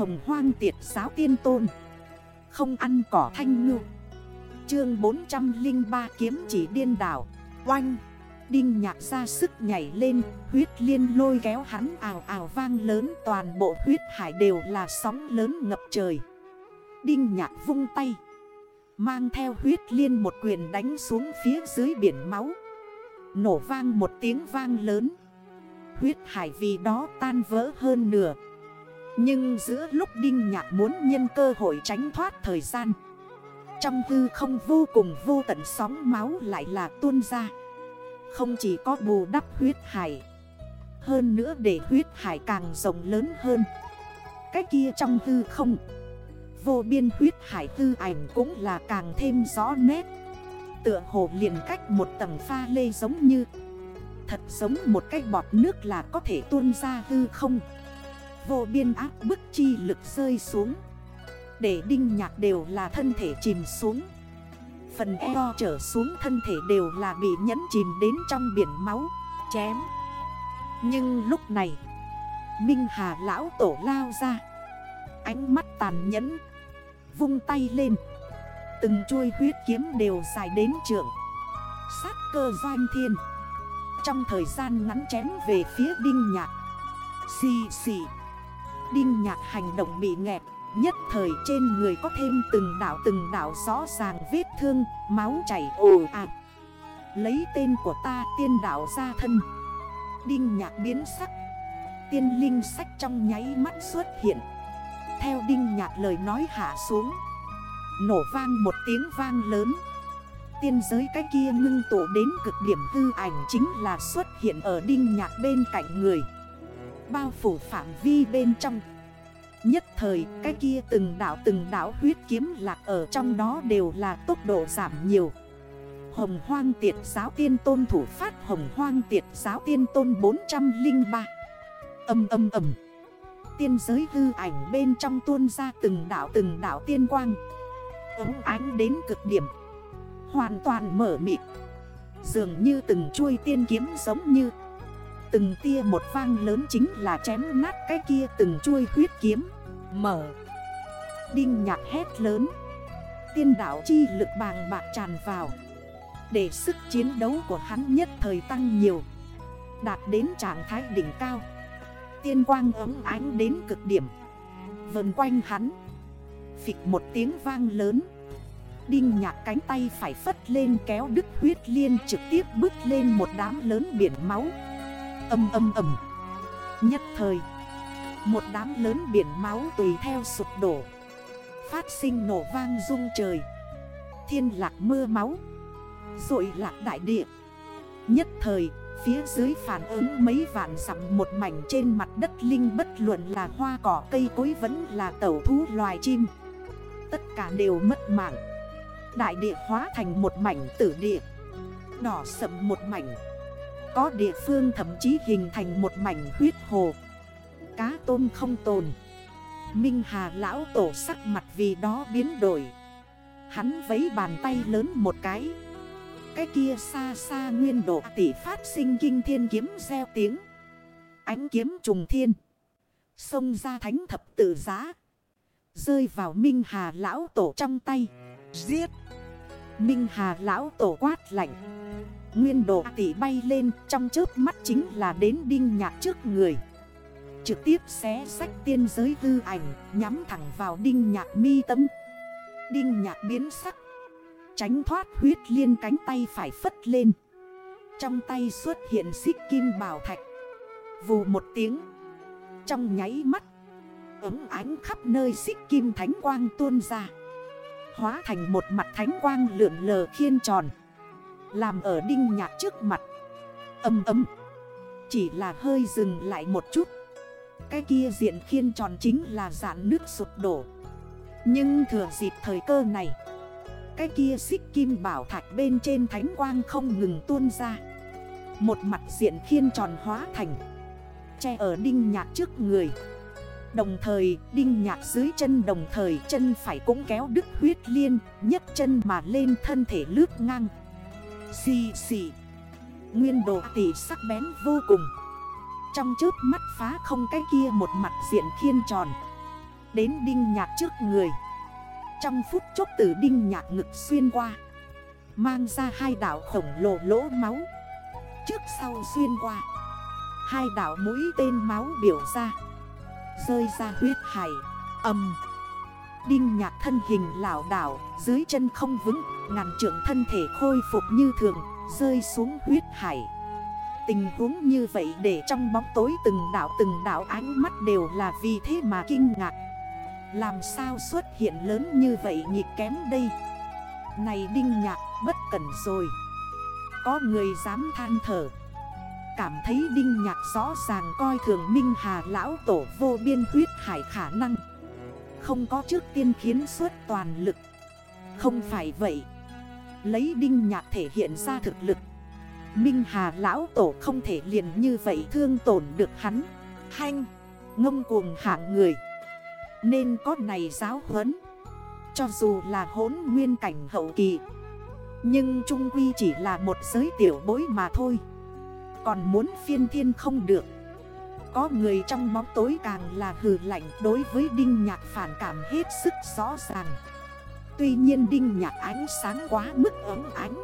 hồng hoang tiệt giáo tiên tôn. Không ăn cỏ thanh ngư. Chương 403 kiếm chỉ điên đảo. Oanh. Đinh nhạc ra sức nhảy lên, Huyết liên lôi kéo hắn ào ào vang lớn, Toàn bộ huyết hải đều là sóng lớn ngập trời. Đinh nhạc vung tay, Mang theo huyết liên một quyền đánh xuống phía dưới biển máu. Nổ vang một tiếng vang lớn. Huyết hải vì đó tan vỡ hơn nửa. Nhưng giữa lúc Đinh Nhạc muốn nhân cơ hội tránh thoát thời gian, Trong hư không vô cùng vô tận sóng máu lại là tuôn ra. Không chỉ có bù đắp huyết hải, Hơn nữa để huyết hải càng rộng lớn hơn. Cái kia trong hư không, Vô biên huyết hải tư ảnh cũng là càng thêm rõ nét. Tựa hồ liền cách một tầng pha lê giống như, Thật giống một cái bọt nước là có thể tuôn ra hư không. Vô biên áp bức chi lực rơi xuống. Để đinh nhạc đều là thân thể chìm xuống. Phần eo trở xuống thân thể đều là bị nhấn chìm đến trong biển máu, Chém. Nhưng lúc này, Minh Hà lão tổ lao ra. Ánh mắt tàn nhẫn, Vung tay lên. Từng chuôi huyết kiếm đều dài đến trượng. Sát cơ doanh thiên. Trong thời gian ngắn chém về phía đinh nhạc. Xì xì. Đinh nhạc hành động bị nghẹt, Nhất thời trên người có thêm từng đảo từng đảo rõ ràng vết thương, Máu chảy ồ ạt. Lấy tên của ta tiên đảo ra thân. Đinh nhạc biến sắc. Tiên linh sách trong nháy mắt xuất hiện. Theo đinh nhạc lời nói hạ xuống, Nổ vang một tiếng vang lớn. Tiên giới cái kia ngưng tụ đến cực điểm hư ảnh chính là xuất hiện ở đinh nhạc bên cạnh người. Bao phủ phạm vi bên trong. Nhất thời, cái kia từng đảo từng đảo huyết kiếm lạc ở trong đó đều là tốc độ giảm nhiều. Hồng hoang tiệt giáo tiên tôn thủ phát hồng hoang tiệt giáo tiên tôn 403 Âm âm âm. Tiên giới hư ảnh bên trong tuôn ra từng đảo từng đảo tiên quang. Ống ánh đến cực điểm. Hoàn toàn mở mịt. Dường như từng chuôi tiên kiếm giống như Từng tia một vang lớn chính là chém nát cái kia từng chuôi huyết kiếm. Mở. Đinh nhạc hét lớn. Tiên đảo chi lực bàng bạc tràn vào. Để sức chiến đấu của hắn nhất thời tăng nhiều. Đạt đến trạng thái đỉnh cao. Tiên quang ấm ánh đến cực điểm. Vần quanh hắn. Phịch một tiếng vang lớn. Đinh nhạc cánh tay phải phất lên kéo đứt huyết liên trực tiếp bước lên một đám lớn biển máu. Âm âm ầm, Nhất thời Một đám lớn biển máu tùy theo sụp đổ. Phát sinh nổ vang rung trời. Thiên lạc mưa máu. Rồi lạc đại địa. Nhất thời Phía dưới phản ứng mấy vạn sắm một mảnh trên mặt đất linh bất luận là hoa cỏ cây cối vẫn là tẩu thú loài chim. Tất cả đều mất mạng. Đại địa hóa thành một mảnh tử địa. Đỏ sầm một mảnh. Có địa phương thậm chí hình thành một mảnh huyết hồ. Cá tôm không tồn. Minh Hà lão tổ sắc mặt vì đó biến đổi. Hắn vấy bàn tay lớn một cái. Cái kia xa xa nguyên độ tỷ phát sinh kinh thiên kiếm gieo tiếng. Ánh kiếm trùng thiên. Xông ra thánh thập tự giá. Rơi vào Minh Hà lão tổ trong tay. Giết. Minh Hà lão tổ quát lạnh. Nguyên độ tỷ bay lên, trong chớp mắt chính là đến đinh nhạc trước người. Trực tiếp xé sách tiên giới hư ảnh, Nhắm thẳng vào đinh nhạc mi tâm. Đinh nhạc biến sắc. Tránh thoát huyết liên cánh tay phải phất lên. Trong tay xuất hiện xích kim bảo thạch. Vù một tiếng. Trong nháy mắt Ứng ánh khắp nơi xích kim thánh quang tuôn ra. Hóa thành một mặt thánh quang lượn lờ khiên tròn. Làm ở đinh nhạc trước mặt. Âm ấm. Chỉ là hơi dừng lại một chút. Cái kia diện khiên tròn chính là dạn nước sụt đổ. Nhưng thừa dịp thời cơ này, Cái kia xích kim bảo thạch bên trên thánh quang không ngừng tuôn ra. Một mặt diện khiên tròn hóa thành, Che ở đinh nhạc trước người. Đồng thời, đinh nhạc dưới chân đồng thời chân phải cũng kéo đứt huyết liên, nhấc chân mà lên thân thể lướt ngang. Xì xì. Nguyên độ tỷ sắc bén vô cùng. Trong chớp mắt phá không cái kia một mặt diện khiên tròn. Đến đinh nhạc trước người. Trong phút chốc từ đinh nhạc ngực xuyên qua. Mang ra hai đảo khổng lồ lỗ máu. Trước sau xuyên qua. Hai đảo mũi tên máu biểu ra. Rơi ra huyết hải. Âm. Đinh nhạc thân hình lảo đảo, Dưới chân không vững. Ngàn trưởng thân thể khôi phục như thường, Rơi xuống huyết hải. Tình huống như vậy để trong bóng tối từng đảo từng đảo ánh mắt đều là vì thế mà kinh ngạc. Làm sao xuất hiện lớn như vậy nhịp kém đây? Này đinh nhạc, bất cẩn rồi. Có người dám than thở. Cảm thấy đinh nhạc rõ ràng coi thường Minh Hà lão tổ vô biên huyết hải khả năng. Không có trước tiên khiến suốt toàn lực. Không phải vậy. Lấy đinh nhạc thể hiện ra thực lực. Minh Hà lão tổ không thể liền như vậy thương tổn được hắn. Hanh, ngông cuồng hạng người. Nên có này giáo huấn. Cho dù là hốn nguyên cảnh hậu kỳ Nhưng trung quy chỉ là một giới tiểu bối mà thôi. Còn muốn phiên thiên không được. Có người trong bóng tối càng là hừ lạnh đối với Đinh Nhạc phản cảm hết sức rõ ràng. Tuy nhiên Đinh Nhạc ánh sáng quá mức ấm ánh.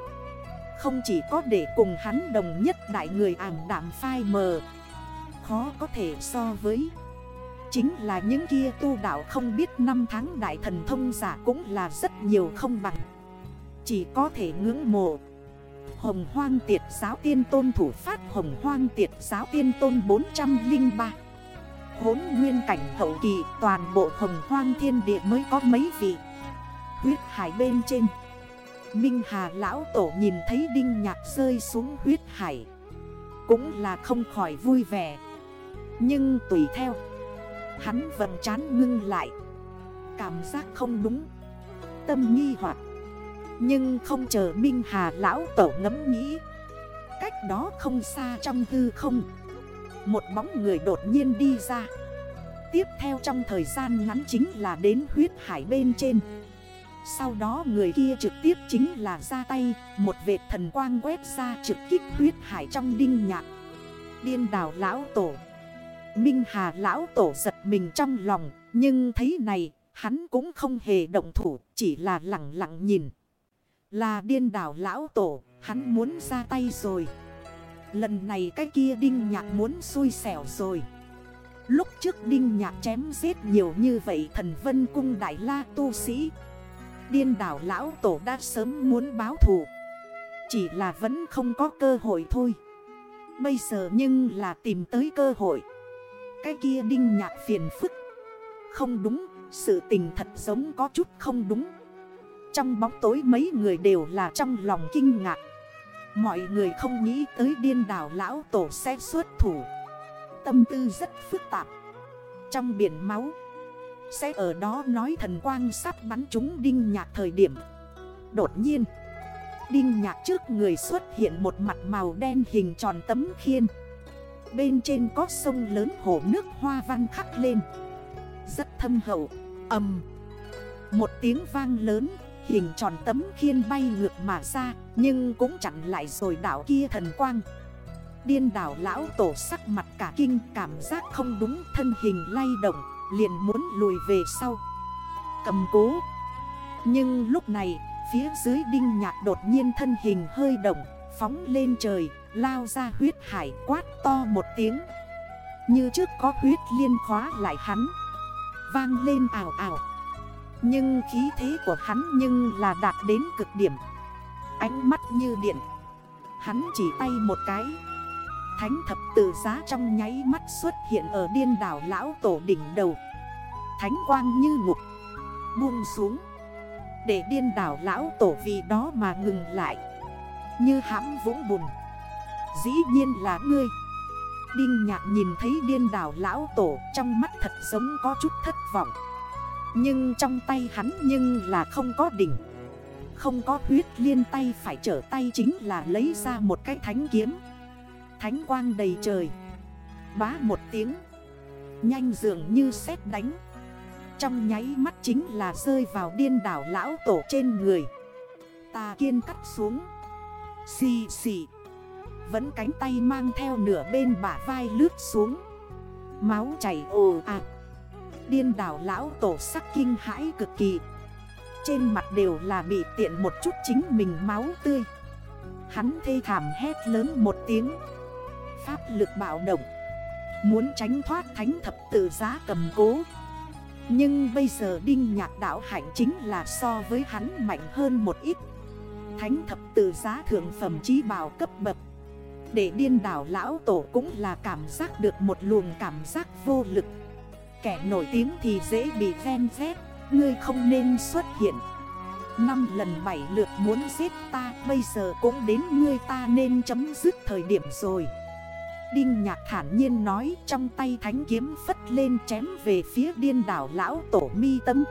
Không chỉ có để cùng hắn đồng nhất đại người ảm đảm phai mờ. Khó có thể so với. Chính là những kia tu đạo không biết năm tháng đại thần thông giả cũng là rất nhiều không bằng. Chỉ có thể ngưỡng mộ. Hồng hoang tiệt giáo tiên tôn thủ phát hồng hoang tiệt giáo tiên tôn 403 Hốn nguyên cảnh hậu kỳ toàn bộ hồng hoang thiên địa mới có mấy vị. Huyết hải bên trên. Minh Hà lão tổ nhìn thấy đinh nhạc rơi xuống huyết hải. Cũng là không khỏi vui vẻ. Nhưng tùy theo, Hắn vẫn chán ngưng lại. Cảm giác không đúng, Tâm nghi hoặc. Nhưng không chờ Minh Hà lão tổ ngẫm nghĩ, Cách đó không xa trong hư không, Một bóng người đột nhiên đi ra. Tiếp theo trong thời gian ngắn chính là đến huyết hải bên trên. Sau đó người kia trực tiếp chính là ra tay, Một vệt thần quang quét ra trực kích huyết hải trong đinh nhạc. Điên đảo lão tổ. Minh Hà lão tổ giật mình trong lòng, Nhưng thấy này, hắn cũng không hề động thủ, Chỉ là lặng lặng nhìn. Là điên đảo lão tổ, Hắn muốn ra tay rồi. Lần này cái kia đinh nhạc muốn xui xẻo rồi. Lúc trước đinh nhạc chém giết nhiều như vậy thần vân cung đại la tu sĩ Điên đảo lão tổ đã sớm muốn báo thù. Chỉ là vẫn không có cơ hội thôi. Bây giờ nhưng là tìm tới cơ hội. Cái kia đinh nhạc phiền phức. Không đúng, sự tình thật giống có chút không đúng. Trong bóng tối mấy người đều là trong lòng kinh ngạc. Mọi người không nghĩ tới điên đảo lão tổ sẽ xuất thủ. Tâm tư rất phức tạp. Trong biển máu sẽ ở đó nói thần quang sắp bắn chúng đinh nhạc thời điểm. Đột nhiên, Đinh nhạc trước người xuất hiện một mặt màu đen hình tròn tấm khiên. Bên trên có sông lớn hồ nước hoa văn khắc lên. Rất thâm hậu Âm Một tiếng vang lớn, Hình tròn tấm khiên bay ngược mà ra, Nhưng cũng chặn lại rồi đảo kia thần quang. Điên đảo lão tổ sắc mặt cả kinh, Cảm giác không đúng, thân hình lay động. Liền muốn lùi về sau. Cầm cố. Nhưng lúc này, Phía dưới đinh nhạc đột nhiên thân hình hơi động, Phóng lên trời, Lao ra huyết hải quát to một tiếng. Như trước có huyết liên khóa lại hắn. Vang lên ảo ảo. Nhưng khí thế của hắn nhưng là đạt đến cực điểm. Ánh mắt như điện. Hắn chỉ tay một cái. Thánh thập tự giá trong nháy mắt xuất hiện ở điên đảo lão tổ đỉnh đầu. Thánh quang như ngục, Buông xuống. Để điên đảo lão tổ vì đó mà ngừng lại. Như hãm vũng bùn. Dĩ nhiên là ngươi. Đinh nhạc nhìn thấy điên đảo lão tổ Trong mắt thật giống có chút thất vọng. Nhưng trong tay hắn nhưng là không có đỉnh. Không có huyết liên tay phải trở tay chính là lấy ra một cái thánh kiếm. Thánh quang đầy trời. Bá một tiếng. Nhanh dường như sét đánh. Trong nháy mắt chính là rơi vào điên đảo lão tổ trên người. Tà kiên cắt xuống. Xì xì. Vẫn cánh tay mang theo nửa bên bả vai lướt xuống. Máu chảy ồ ạt. Điên đảo lão tổ sắc kinh hãi cực kỳ. Trên mặt đều là bị tiện một chút chính mình máu tươi. Hắn thê thảm hét lớn một tiếng. Pháp lực bạo động. Muốn tránh thoát thánh thập tự giá cầm cố. Nhưng bây giờ đinh nhạc đảo hạnh chính là so với hắn mạnh hơn một ít. Thánh thập tự giá thượng phẩm trí bảo cấp bậc. Để điên đảo lão tổ cũng là cảm giác được một luồng cảm giác vô lực. Kẻ nổi tiếng thì dễ bị ven vét, Ngươi không nên xuất hiện. Năm lần bảy lượt muốn giết ta, Bây giờ cũng đến ngươi ta nên chấm dứt thời điểm rồi. Đinh nhạc thản nhiên nói trong tay thánh kiếm phất lên chém về phía điên đảo lão tổ mi tâm.